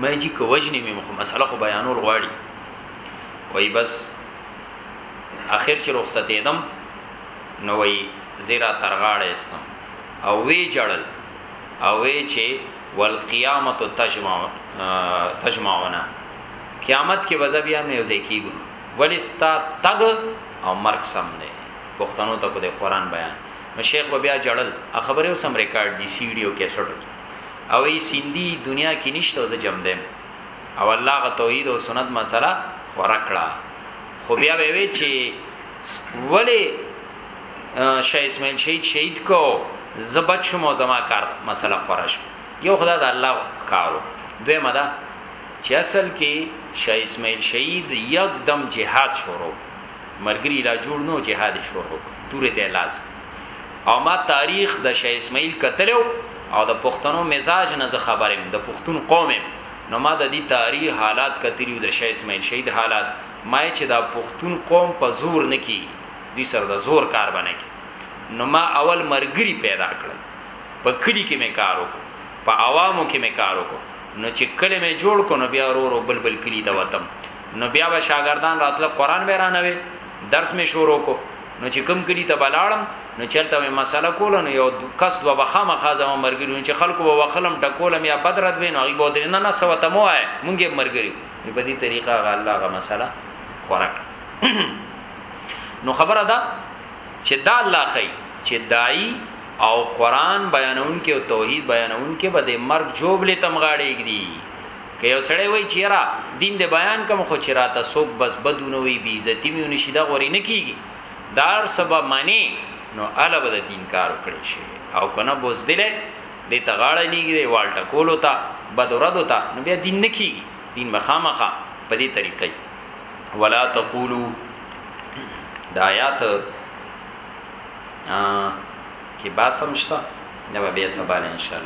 مې جی کو وجنی مې مخ مسله خو بیانول غواړي وای بس اخر چې رخصت ادم نو وای زیرا ترغاړې استم او وی جړل او وی چې والقیامت تجمع تجمعنا قیامت کې وځ بیا مې وځي کیګو ولستا تګ او مرګ سم نه پښتنو ته خو د قران بیان نو شیخ به بیا جړل خبره اوس هم ریکارډ دی سی ډی او کیسټو کې او ای سیندی دنیا کې نشته او زه جم دیم او الله غ توحید او سنت مسله ورکړه خو بیا به وی چې ولی شاه اسماعیل شهید شهید کو زبد شوم او زما کار مسله خورا شو یو خدا د الله کارو دوی مدا چې اصل کې شاه اسماعیل شهید یکدم جهاد شروع مرګري را جوړ نو جهاد شروع تورې ته لاس او ما تاریخ د شیخ اسماعیل کتلو او د پښتنو مزاج نه زه خبرم د پښتون قوم نو ما د دې تاریخ حالات کتلیو د شیخ اسماعیل شهید حالات ما چې دا پښتون قوم په زور نکی دوی سره د زور کار باندې کی نو ما اول مرګري پیدا کړل په کلی کې مې کار وکړ په عوامو کې مې کار وکړ نو چې کله مې جوړ کو نو بیا ورو ورو بلبل کلی ته وتم نو بیا به شاګردان راتله قران به رانوي درس می شروع کو نو چې کم کلی ته بلاړم نو چرته می مسله کول نو یو کس دو بخا مخا زما مرګري چې خلکو به وخلم ټکولم یا بدرت وین هغه به درنه نه سو ته مو آئے مونږه مرګري په دې طریقه غا الله غا مسله خورک نو خبره ده چې دا الله خي چې دای او قران بیانون کې او توحید بیانون کې به د مرګ جوب لې تمغاړي کړي که یو سړی وایی چی یاره دین دی بیان کم خو چی راته څوک بس بد ونه وایی بی عزتی می ونشی دا غوری نه کیږی دا هر څه به منی نو هله به د دین کار وکړی شی او کنه بوزدله دی ته غاړه نه ږدی وال ټکولو ته بد ردو ته نو بیا دین نه کیږی دین به خامخا په دی طریقه ولا تقولو دا آیات کې باسم شته نو بیا سبا ان شاء الله